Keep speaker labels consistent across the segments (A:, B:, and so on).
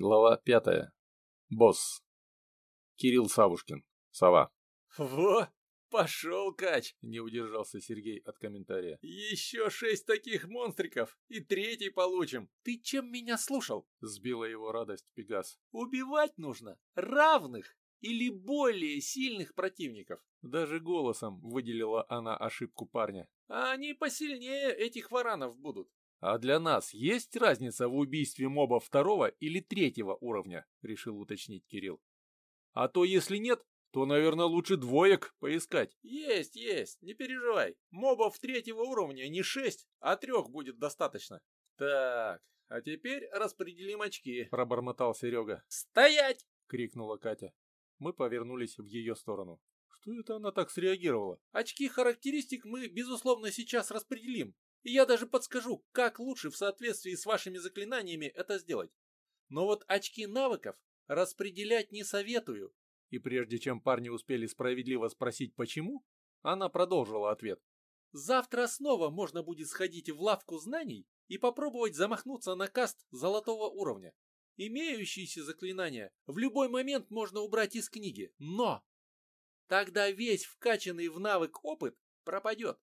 A: Глава пятая. Босс. Кирилл Савушкин. Сова.
B: Во, пошел кач,
A: Не удержался Сергей от комментария.
B: Еще шесть таких монстриков, и третий получим. Ты чем меня слушал?
A: Сбила его радость Пегас.
B: Убивать нужно равных или более сильных противников.
A: Даже голосом выделила она ошибку парня.
B: А они посильнее этих варанов будут.
A: А для нас есть разница в убийстве моба второго или третьего уровня? Решил уточнить Кирилл. А то если нет, то, наверное, лучше двоек поискать.
B: Есть, есть, не переживай. Мобов третьего уровня не шесть, а трех будет достаточно. Так, а теперь распределим очки.
A: Пробормотал Серега.
B: Стоять!
A: Крикнула Катя. Мы повернулись в ее сторону. Что это она так среагировала?
B: Очки характеристик мы, безусловно, сейчас распределим. И я даже подскажу, как лучше в соответствии с вашими заклинаниями это сделать. Но вот очки навыков распределять не советую.
A: И прежде чем парни успели справедливо спросить почему, она продолжила ответ.
B: Завтра снова можно будет сходить в лавку знаний и попробовать замахнуться на каст золотого уровня. Имеющиеся заклинания в любой момент можно убрать из книги, но тогда весь вкачанный в навык опыт пропадет.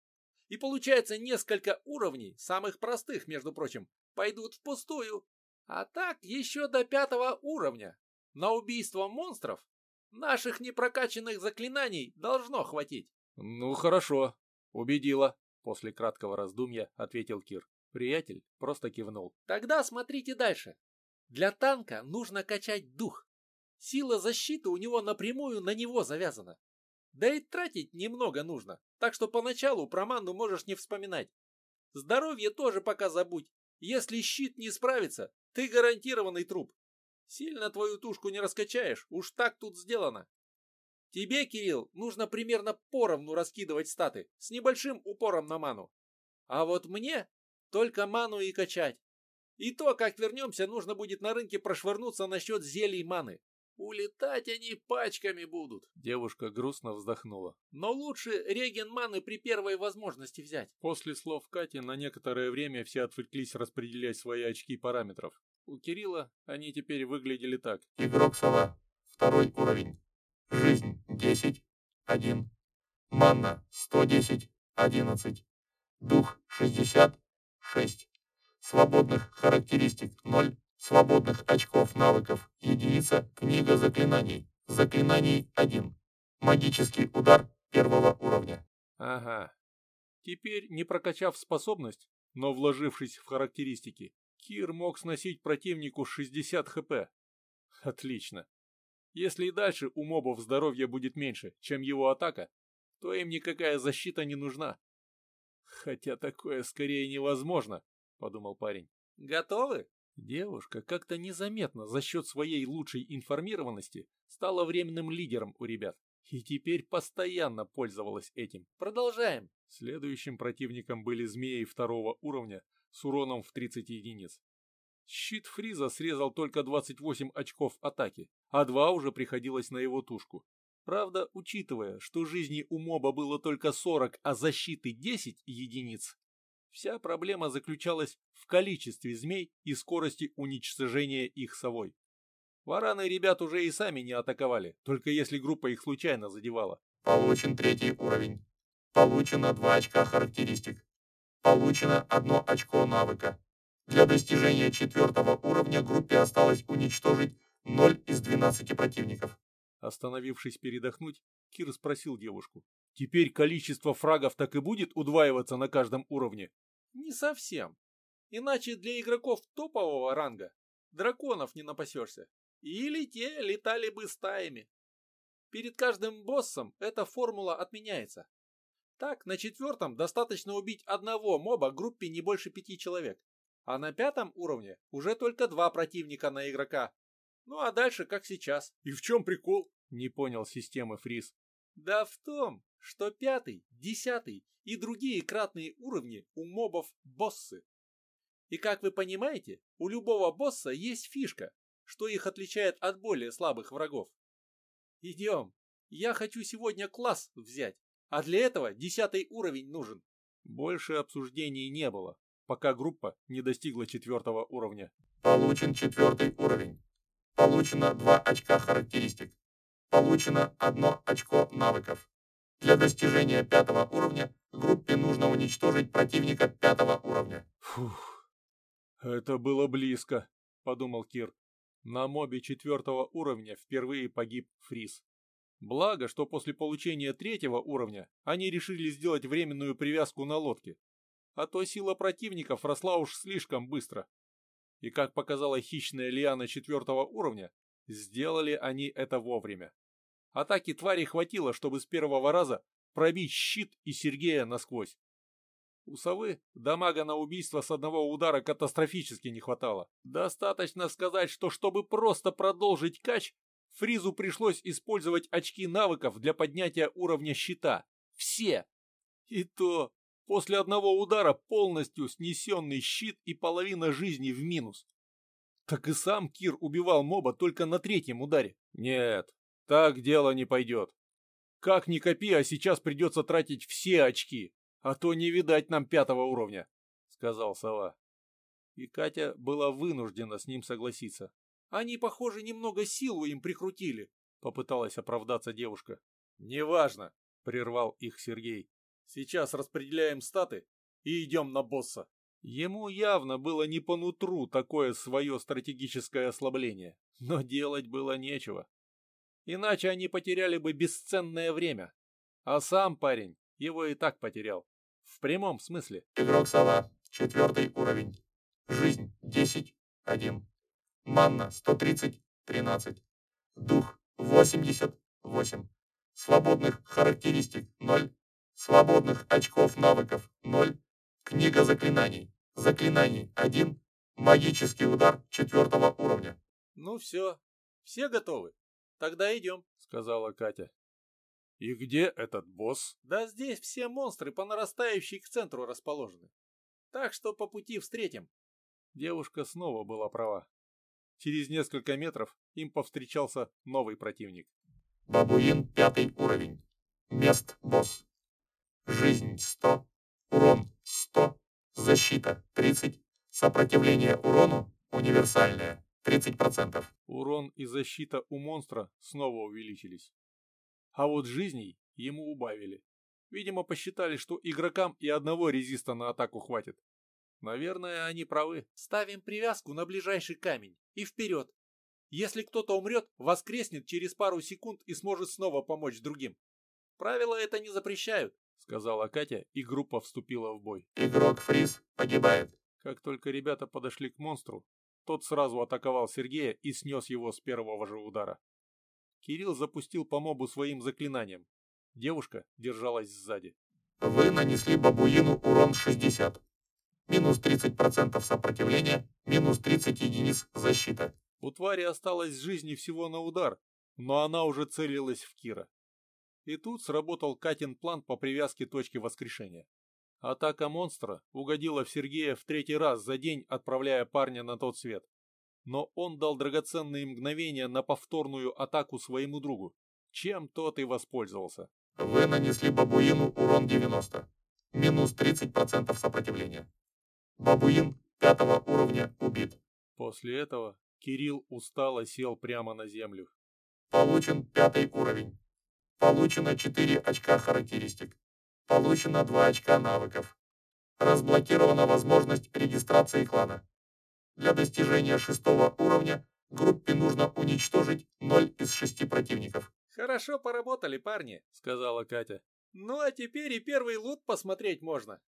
B: И получается несколько уровней, самых простых, между прочим, пойдут впустую. А так еще до пятого уровня. На убийство монстров наших непрокачанных заклинаний должно хватить.
A: Ну хорошо, убедила. После краткого раздумья ответил Кир. Приятель просто кивнул.
B: Тогда смотрите дальше. Для танка нужно качать дух. Сила защиты у него напрямую на него завязана. Да и тратить немного нужно, так что поначалу про манну можешь не вспоминать. Здоровье тоже пока забудь. Если щит не справится, ты гарантированный труп. Сильно твою тушку не раскачаешь, уж так тут сделано. Тебе, Кирилл, нужно примерно поровну раскидывать статы, с небольшим упором на ману. А вот мне только ману и качать. И то, как вернемся, нужно будет на рынке прошвырнуться насчет зелий маны. Улетать они пачками будут.
A: Девушка грустно вздохнула.
B: Но лучше реген маны при первой возможности взять.
A: После слов Кати на некоторое время все отвлеклись распределять свои очки параметров. У Кирилла они теперь выглядели так.
C: Игрок сова. Второй уровень. Жизнь 10. 1. Манна 110. 11. Дух 60. 6. Свободных характеристик 0. Свободных очков навыков. Единица. Книга заклинаний. Заклинаний 1. Магический удар первого уровня.
A: Ага. Теперь, не прокачав способность, но вложившись в характеристики, Кир мог сносить противнику 60 хп. Отлично. Если и дальше у мобов здоровье будет меньше, чем его атака, то им никакая защита не нужна. Хотя такое скорее невозможно, подумал парень.
B: Готовы?
A: Девушка как-то незаметно за счет своей лучшей информированности стала временным лидером у ребят. И теперь постоянно пользовалась этим.
B: Продолжаем.
A: Следующим противником были змеи второго уровня с уроном в 30 единиц. Щит Фриза срезал только 28 очков атаки, а два уже приходилось на его тушку. Правда, учитывая, что жизни у моба было только 40, а защиты 10 единиц, вся проблема заключалась в количестве змей и скорости уничтожения их совой. Вараны ребят уже и сами не атаковали, только если группа их случайно задевала.
C: Получен третий уровень. Получено 2 очка характеристик. Получено 1 очко навыка. Для достижения четвертого уровня группе осталось уничтожить 0 из 12 противников.
A: Остановившись передохнуть, Кир спросил девушку. «Теперь количество фрагов так и будет удваиваться на каждом уровне?»
B: Не совсем. Иначе для игроков топового ранга драконов не напасешься. Или те летали бы стаями. Перед каждым боссом эта формула отменяется. Так, на четвертом достаточно убить одного моба группе не больше пяти человек. А на пятом уровне уже только два противника на игрока. Ну а дальше как сейчас.
A: И в чем прикол? Не понял системы Фриз.
B: Да в том, что пятый, десятый и другие кратные уровни у мобов боссы. И как вы понимаете, у любого босса есть фишка, что их отличает от более слабых врагов. Идем. Я хочу сегодня класс взять, а для этого десятый уровень нужен.
A: Больше обсуждений не было, пока группа не достигла четвертого уровня.
C: Получен четвертый уровень. Получено 2 очка характеристик. Получено 1 очко навыков. Для достижения пятого уровня группе нужно уничтожить противника пятого уровня.
A: Фух, это было близко, подумал Кир. На мобе четвертого уровня впервые погиб Фриз. Благо, что после получения третьего уровня они решили сделать временную привязку на лодке. А то сила противников росла уж слишком быстро. И как показала хищная лиана четвертого уровня, сделали они это вовремя. Атаки твари хватило, чтобы с первого раза пробить щит и Сергея насквозь. У совы дамага на убийство с одного удара катастрофически не хватало. Достаточно сказать, что чтобы просто продолжить кач, Фризу пришлось использовать очки навыков для поднятия уровня щита. Все! И то после одного удара полностью снесенный щит и половина жизни в минус. Так и сам Кир убивал моба только на третьем ударе. Нет, так дело не пойдет. Как ни копи, а сейчас придется тратить все очки, а то не видать нам пятого уровня, сказал сова. И Катя была вынуждена с ним согласиться. Они, похоже, немного силу им прикрутили, попыталась оправдаться девушка. Неважно, прервал их Сергей. Сейчас распределяем статы и идем на босса. Ему явно было не по нутру такое свое стратегическое ослабление, но делать было нечего. Иначе они потеряли бы бесценное время. А сам парень его и так потерял. В прямом смысле.
C: Игрок Сова, четвертый уровень. Жизнь 10, 1. Манна 130, 13. Дух 80, 8. Свободных характеристик 0. Свободных очков навыков 0. Книга заклинаний. Заклинаний 1. Магический удар четвертого уровня.
B: Ну все, все готовы. «Тогда идем», — сказала Катя.
A: «И где этот босс?»
B: «Да здесь все монстры по нарастающей к центру расположены. Так что по пути встретим».
A: Девушка снова была права. Через несколько метров им повстречался новый противник.
C: Бабуин пятый уровень. Мест босс. Жизнь 100. Урон 100. Защита 30. Сопротивление урону универсальное. 30%.
A: Урон и защита у монстра снова увеличились. А вот жизней ему убавили. Видимо, посчитали, что игрокам и одного резиста на атаку хватит. Наверное, они правы.
B: Ставим привязку на ближайший камень и вперед. Если кто-то умрет, воскреснет через пару секунд и сможет снова помочь другим. Правила это не запрещают, сказала Катя, и группа вступила в бой.
C: Игрок Фриз погибает.
A: Как только ребята подошли к монстру, тот сразу атаковал Сергея и снес его с первого же удара. Кирилл запустил по мобу своим заклинанием. Девушка держалась сзади.
C: Вы нанесли бабуину урон 60. Минус 30% сопротивления, минус 30 единиц защита.
A: У твари осталось жизни всего на удар, но она уже целилась в Кира. И тут сработал Катин план по привязке точки воскрешения. Атака монстра угодила в Сергея в третий раз за день, отправляя парня на тот свет. Но он дал драгоценные мгновения на повторную атаку своему другу, чем тот и воспользовался.
C: Вы нанесли бабуину урон 90. Минус 30% сопротивления. Бабуин пятого уровня убит.
A: После этого Кирилл устало сел прямо на землю.
C: Получен пятый уровень. Получено 4 очка характеристик. Получено 2 очка навыков. Разблокирована возможность регистрации клана. Для достижения шестого уровня группе нужно уничтожить 0 из 6 противников.
B: «Хорошо поработали, парни», — сказала Катя. «Ну а теперь и первый лут посмотреть можно.